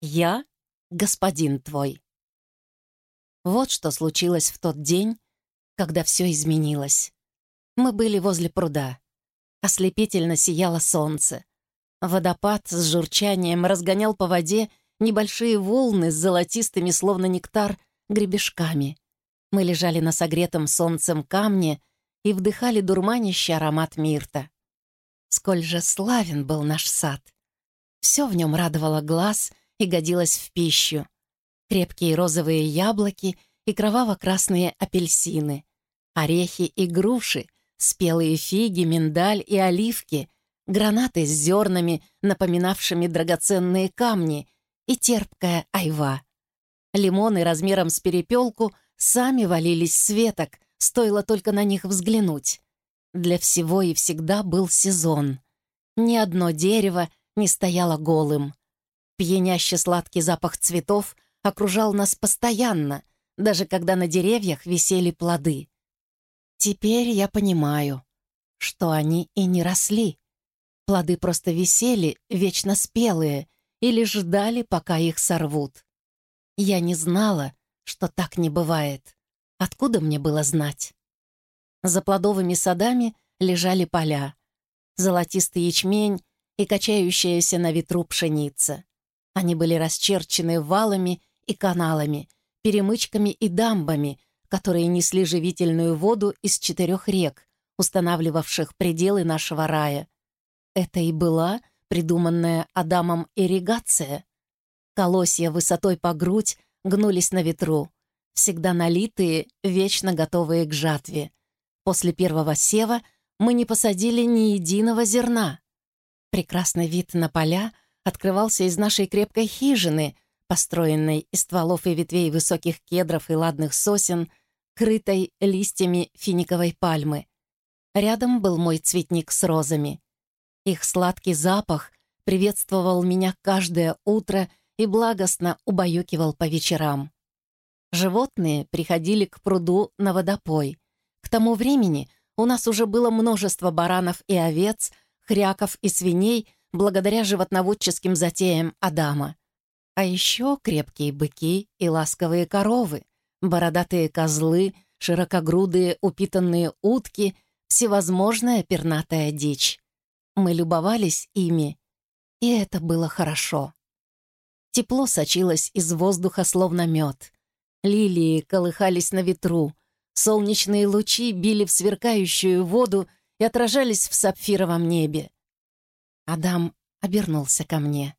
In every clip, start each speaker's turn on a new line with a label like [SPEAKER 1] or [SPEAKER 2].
[SPEAKER 1] Я господин твой. Вот что случилось в тот день, когда все изменилось. Мы были возле пруда. Ослепительно сияло солнце. Водопад с журчанием разгонял по воде небольшие волны с золотистыми, словно нектар, гребешками. Мы лежали на согретом солнцем камне и вдыхали дурманящий аромат мирта. Сколь же славен был наш сад! Все в нем радовало глаз и годилось в пищу. Крепкие розовые яблоки и кроваво-красные апельсины, орехи и груши, спелые фиги, миндаль и оливки, гранаты с зернами, напоминавшими драгоценные камни, и терпкая айва. Лимоны размером с перепелку сами валились с веток, стоило только на них взглянуть. Для всего и всегда был сезон. Ни одно дерево не стояло голым. Пьяняще сладкий запах цветов окружал нас постоянно, даже когда на деревьях висели плоды. Теперь я понимаю, что они и не росли. Плоды просто висели, вечно спелые, или ждали, пока их сорвут. Я не знала, что так не бывает. Откуда мне было знать? За плодовыми садами лежали поля, золотистый ячмень и качающаяся на ветру пшеница. Они были расчерчены валами и каналами, перемычками и дамбами, которые несли живительную воду из четырех рек, устанавливавших пределы нашего рая. Это и была придуманная Адамом ирригация. Колосья высотой по грудь гнулись на ветру, всегда налитые, вечно готовые к жатве. После первого сева мы не посадили ни единого зерна. Прекрасный вид на поля — открывался из нашей крепкой хижины, построенной из стволов и ветвей высоких кедров и ладных сосен, крытой листьями финиковой пальмы. Рядом был мой цветник с розами. Их сладкий запах приветствовал меня каждое утро и благостно убаюкивал по вечерам. Животные приходили к пруду на водопой. К тому времени у нас уже было множество баранов и овец, хряков и свиней — благодаря животноводческим затеям Адама. А еще крепкие быки и ласковые коровы, бородатые козлы, широкогрудые упитанные утки, всевозможная пернатая дичь. Мы любовались ими, и это было хорошо. Тепло сочилось из воздуха, словно мед. Лилии колыхались на ветру, солнечные лучи били в сверкающую воду и отражались в сапфировом небе. Адам обернулся ко мне.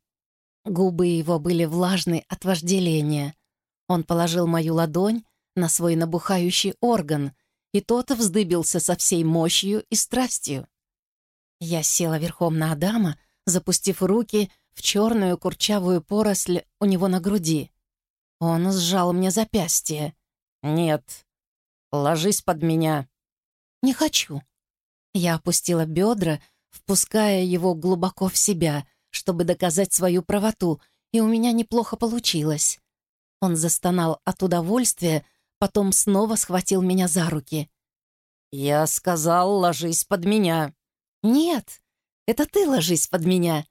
[SPEAKER 1] Губы его были влажны от вожделения. Он положил мою ладонь на свой набухающий орган, и тот вздыбился со всей мощью и страстью. Я села верхом на Адама, запустив руки в черную курчавую поросль у него на груди. Он сжал мне запястье. «Нет, ложись под меня». «Не хочу». Я опустила бедра, впуская его глубоко в себя, чтобы доказать свою правоту, и у меня неплохо получилось. Он застонал от удовольствия, потом снова схватил меня за руки. «Я сказал, ложись под меня». «Нет, это ты ложись под меня».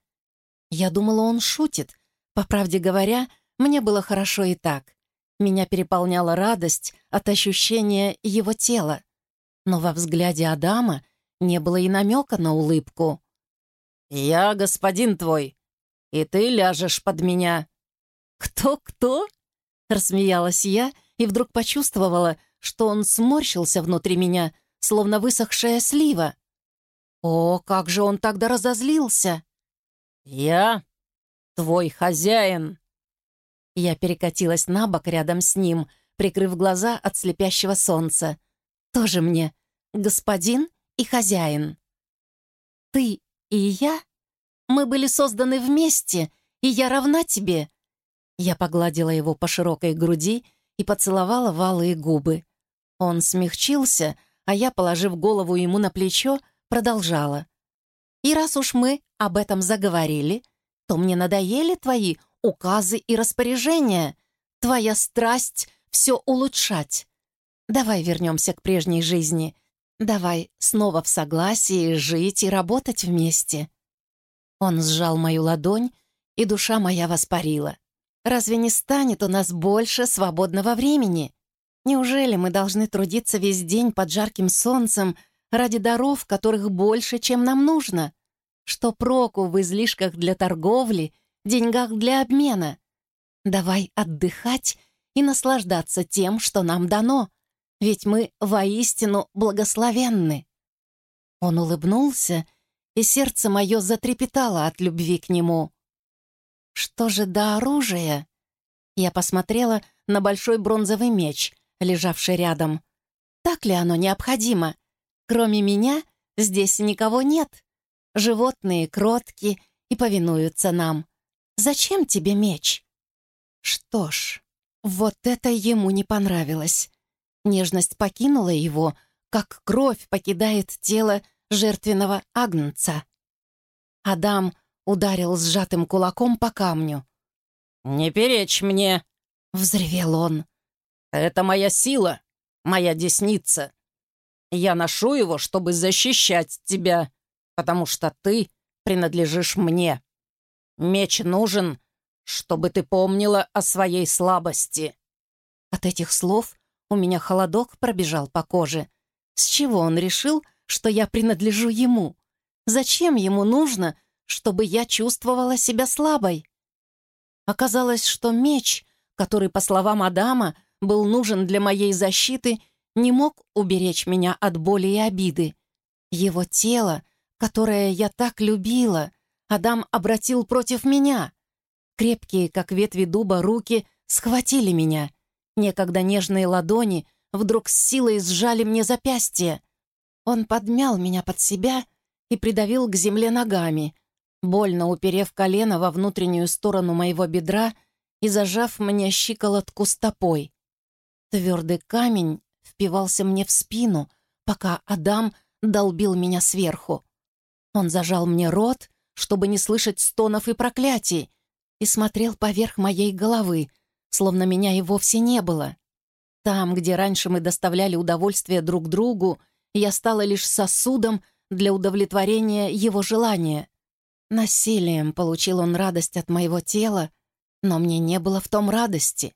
[SPEAKER 1] Я думала, он шутит. По правде говоря, мне было хорошо и так. Меня переполняла радость от ощущения его тела. Но во взгляде Адама не было и намека на улыбку. «Я господин твой, и ты ляжешь под меня». «Кто-кто?» — рассмеялась я и вдруг почувствовала, что он сморщился внутри меня, словно высохшая слива. О, как же он тогда разозлился! «Я твой хозяин!» Я перекатилась на бок рядом с ним, прикрыв глаза от слепящего солнца. «Тоже мне господин и хозяин. Ты и я, мы были созданы вместе, и я равна тебе. Я погладила его по широкой груди и поцеловала валые губы. Он смягчился, а я, положив голову ему на плечо, продолжала. «И раз уж мы об этом заговорили, то мне надоели твои указы и распоряжения, твоя страсть все улучшать. Давай вернемся к прежней жизни — Давай снова в согласии жить и работать вместе». Он сжал мою ладонь, и душа моя воспарила. разве не станет у нас больше свободного времени? Неужели мы должны трудиться весь день под жарким солнцем ради даров, которых больше, чем нам нужно? Что проку в излишках для торговли, деньгах для обмена? Давай отдыхать и наслаждаться тем, что нам дано, ведь мы воистину благословенны. Он улыбнулся, и сердце мое затрепетало от любви к нему. Что же до оружия? Я посмотрела на большой бронзовый меч, лежавший рядом. Так ли оно необходимо? Кроме меня здесь никого нет. Животные кротки и повинуются нам. Зачем тебе меч? Что ж, вот это ему не понравилось. Нежность покинула его, как кровь покидает тело жертвенного агнца. Адам ударил сжатым кулаком по камню.
[SPEAKER 2] «Не перечь мне!»
[SPEAKER 1] — взревел он.
[SPEAKER 2] Это моя сила, моя десница. Я ношу его, чтобы защищать тебя, потому что ты принадлежишь мне. Меч нужен, чтобы ты помнила о своей слабости».
[SPEAKER 1] От этих слов у меня холодок пробежал по коже. С чего он решил, что я принадлежу ему? Зачем ему нужно, чтобы я чувствовала себя слабой? Оказалось, что меч, который, по словам Адама, был нужен для моей защиты, не мог уберечь меня от боли и обиды. Его тело, которое я так любила, Адам обратил против меня. Крепкие, как ветви дуба, руки схватили меня. Некогда нежные ладони вдруг с силой сжали мне запястье. Он подмял меня под себя и придавил к земле ногами, больно уперев колено во внутреннюю сторону моего бедра и зажав мне щиколотку стопой. Твердый камень впивался мне в спину, пока Адам долбил меня сверху. Он зажал мне рот, чтобы не слышать стонов и проклятий, и смотрел поверх моей головы, словно меня и вовсе не было. Там, где раньше мы доставляли удовольствие друг другу, я стала лишь сосудом для удовлетворения его желания. Насилием получил он радость от моего тела, но мне не было в том радости.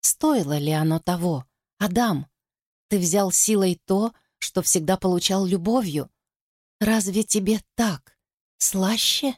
[SPEAKER 1] Стоило ли оно того? Адам, ты взял силой то, что всегда получал любовью. Разве тебе так слаще?»